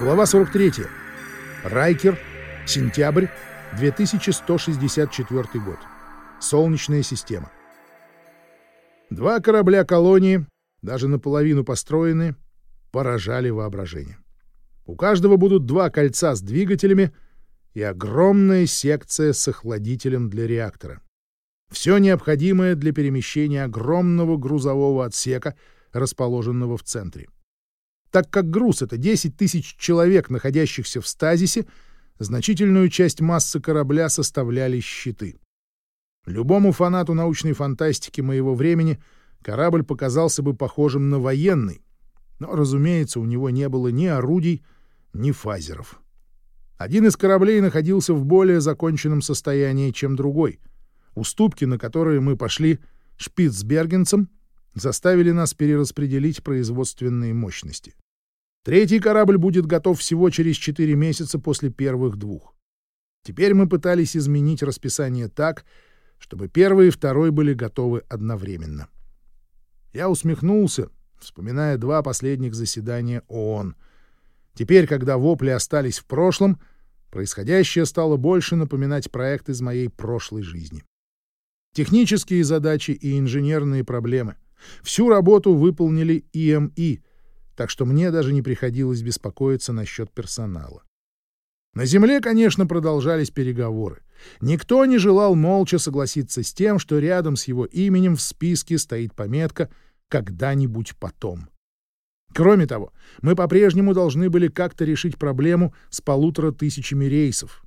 Глава 43. Райкер. Сентябрь. 2164 год. Солнечная система. Два корабля колонии, даже наполовину построенные, поражали воображение. У каждого будут два кольца с двигателями и огромная секция с охладителем для реактора. Все необходимое для перемещения огромного грузового отсека, расположенного в центре. Так как груз — это 10 тысяч человек, находящихся в стазисе, значительную часть массы корабля составляли щиты. Любому фанату научной фантастики моего времени корабль показался бы похожим на военный, но, разумеется, у него не было ни орудий, ни фазеров. Один из кораблей находился в более законченном состоянии, чем другой. Уступки, на которые мы пошли шпицбергенцам, заставили нас перераспределить производственные мощности. Третий корабль будет готов всего через 4 месяца после первых двух. Теперь мы пытались изменить расписание так, чтобы первый и второй были готовы одновременно. Я усмехнулся, вспоминая два последних заседания ООН. Теперь, когда вопли остались в прошлом, происходящее стало больше напоминать проект из моей прошлой жизни. Технические задачи и инженерные проблемы — Всю работу выполнили ИМИ, так что мне даже не приходилось беспокоиться насчет персонала. На Земле, конечно, продолжались переговоры. Никто не желал молча согласиться с тем, что рядом с его именем в списке стоит пометка «когда-нибудь потом». Кроме того, мы по-прежнему должны были как-то решить проблему с полутора тысячами рейсов.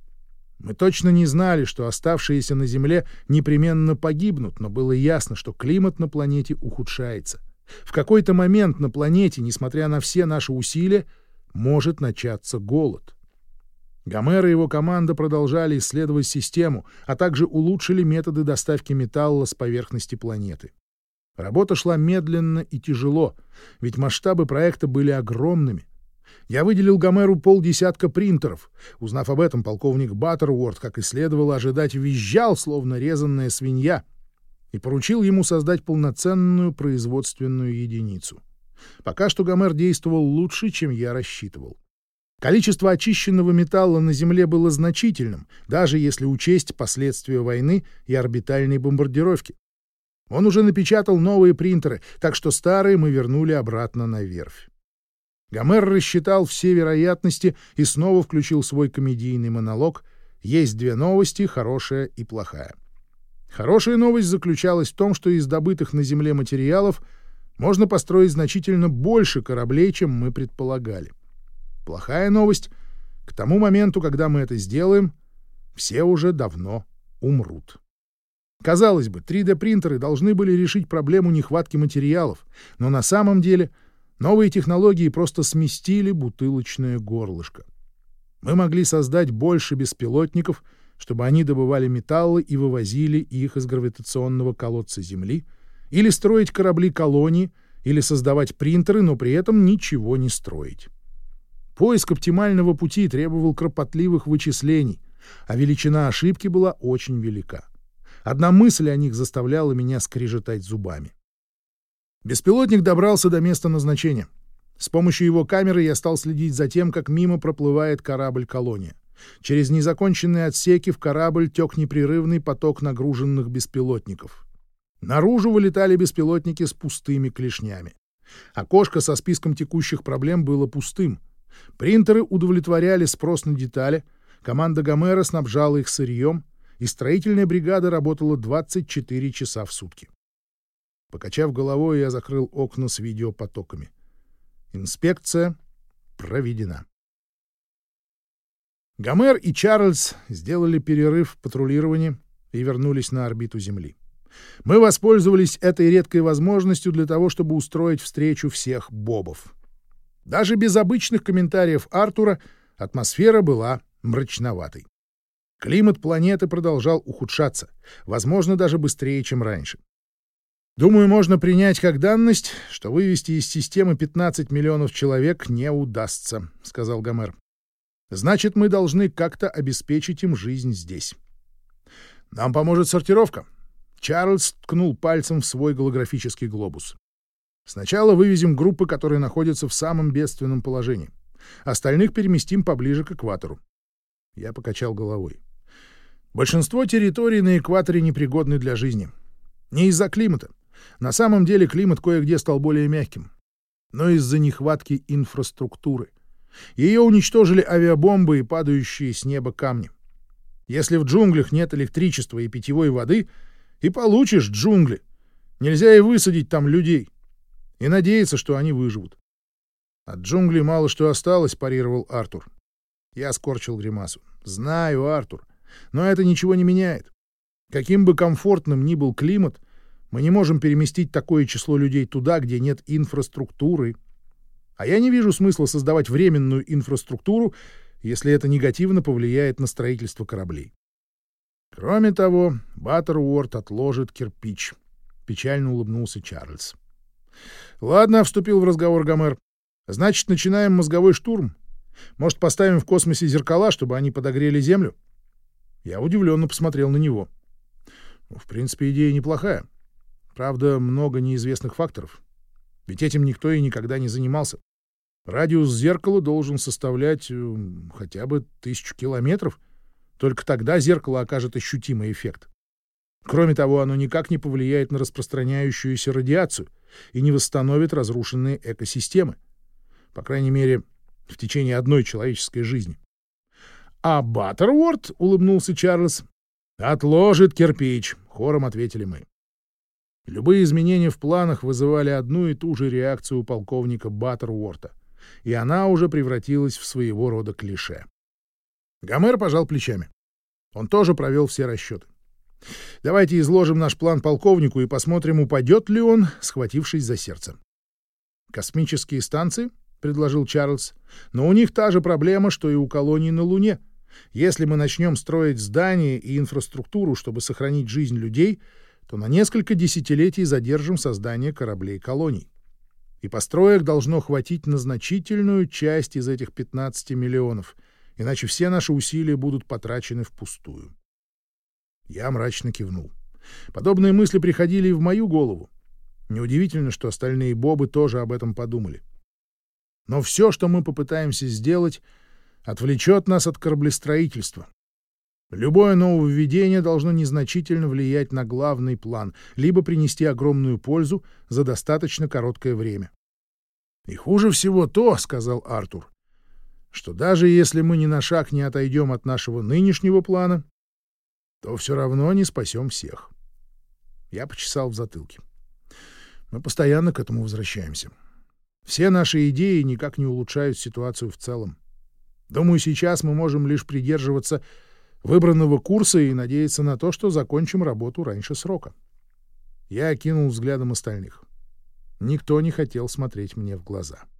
Мы точно не знали, что оставшиеся на Земле непременно погибнут, но было ясно, что климат на планете ухудшается. В какой-то момент на планете, несмотря на все наши усилия, может начаться голод. Гомер и его команда продолжали исследовать систему, а также улучшили методы доставки металла с поверхности планеты. Работа шла медленно и тяжело, ведь масштабы проекта были огромными. Я выделил Гомеру полдесятка принтеров. Узнав об этом, полковник Баттерворд, как и следовало ожидать, визжал, словно резанная свинья, и поручил ему создать полноценную производственную единицу. Пока что Гомер действовал лучше, чем я рассчитывал. Количество очищенного металла на Земле было значительным, даже если учесть последствия войны и орбитальной бомбардировки. Он уже напечатал новые принтеры, так что старые мы вернули обратно на верфь. Гомер рассчитал все вероятности и снова включил свой комедийный монолог «Есть две новости, хорошая и плохая». Хорошая новость заключалась в том, что из добытых на Земле материалов можно построить значительно больше кораблей, чем мы предполагали. Плохая новость — к тому моменту, когда мы это сделаем, все уже давно умрут. Казалось бы, 3D-принтеры должны были решить проблему нехватки материалов, но на самом деле — Новые технологии просто сместили бутылочное горлышко. Мы могли создать больше беспилотников, чтобы они добывали металлы и вывозили их из гравитационного колодца Земли, или строить корабли-колонии, или создавать принтеры, но при этом ничего не строить. Поиск оптимального пути требовал кропотливых вычислений, а величина ошибки была очень велика. Одна мысль о них заставляла меня скрежетать зубами. Беспилотник добрался до места назначения. С помощью его камеры я стал следить за тем, как мимо проплывает корабль-колония. Через незаконченные отсеки в корабль тек непрерывный поток нагруженных беспилотников. Наружу вылетали беспилотники с пустыми клешнями. Окошко со списком текущих проблем было пустым. Принтеры удовлетворяли спрос на детали, команда Гомера снабжала их сырьем, и строительная бригада работала 24 часа в сутки. Покачав головой, я закрыл окна с видеопотоками. Инспекция проведена. Гомер и Чарльз сделали перерыв в патрулировании и вернулись на орбиту Земли. Мы воспользовались этой редкой возможностью для того, чтобы устроить встречу всех бобов. Даже без обычных комментариев Артура атмосфера была мрачноватой. Климат планеты продолжал ухудшаться, возможно, даже быстрее, чем раньше. Думаю, можно принять как данность, что вывести из системы 15 миллионов человек не удастся, сказал Гомер. Значит, мы должны как-то обеспечить им жизнь здесь. Нам поможет сортировка. Чарльз ткнул пальцем в свой голографический глобус. Сначала вывезем группы, которые находятся в самом бедственном положении. Остальных переместим поближе к экватору. Я покачал головой. Большинство территорий на экваторе непригодны для жизни. Не из-за климата. На самом деле климат кое-где стал более мягким. Но из-за нехватки инфраструктуры. Ее уничтожили авиабомбы и падающие с неба камни. Если в джунглях нет электричества и питьевой воды, и получишь джунгли. Нельзя и высадить там людей. И надеяться, что они выживут. От джунглей мало что осталось, парировал Артур. Я скорчил гримасу. Знаю, Артур. Но это ничего не меняет. Каким бы комфортным ни был климат, мы не можем переместить такое число людей туда, где нет инфраструктуры. А я не вижу смысла создавать временную инфраструктуру, если это негативно повлияет на строительство кораблей. Кроме того, Баттеруорд отложит кирпич. Печально улыбнулся Чарльз. Ладно, вступил в разговор Гомер. Значит, начинаем мозговой штурм. Может, поставим в космосе зеркала, чтобы они подогрели Землю? Я удивленно посмотрел на него. Ну, в принципе, идея неплохая. Правда, много неизвестных факторов. Ведь этим никто и никогда не занимался. Радиус зеркала должен составлять э, хотя бы тысячу километров. Только тогда зеркало окажет ощутимый эффект. Кроме того, оно никак не повлияет на распространяющуюся радиацию и не восстановит разрушенные экосистемы. По крайней мере, в течение одной человеческой жизни. «А Баттерворд?» — улыбнулся Чарльз. «Отложит кирпич», — хором ответили мы. Любые изменения в планах вызывали одну и ту же реакцию у полковника Баттерворта, и она уже превратилась в своего рода клише. Гомер пожал плечами. Он тоже провел все расчеты. Давайте изложим наш план полковнику и посмотрим, упадет ли он, схватившись за сердце. «Космические станции?» — предложил Чарльз. «Но у них та же проблема, что и у колоний на Луне. Если мы начнем строить здания и инфраструктуру, чтобы сохранить жизнь людей, то на несколько десятилетий задержим создание кораблей-колоний. И построек должно хватить на значительную часть из этих 15 миллионов, иначе все наши усилия будут потрачены впустую. Я мрачно кивнул. Подобные мысли приходили и в мою голову. Неудивительно, что остальные бобы тоже об этом подумали. Но все, что мы попытаемся сделать, отвлечет нас от кораблестроительства. Любое нововведение должно незначительно влиять на главный план, либо принести огромную пользу за достаточно короткое время. «И хуже всего то, — сказал Артур, — что даже если мы ни на шаг не отойдем от нашего нынешнего плана, то все равно не спасем всех. Я почесал в затылке. Мы постоянно к этому возвращаемся. Все наши идеи никак не улучшают ситуацию в целом. Думаю, сейчас мы можем лишь придерживаться выбранного курса и надеяться на то, что закончим работу раньше срока. Я окинул взглядом остальных. Никто не хотел смотреть мне в глаза. —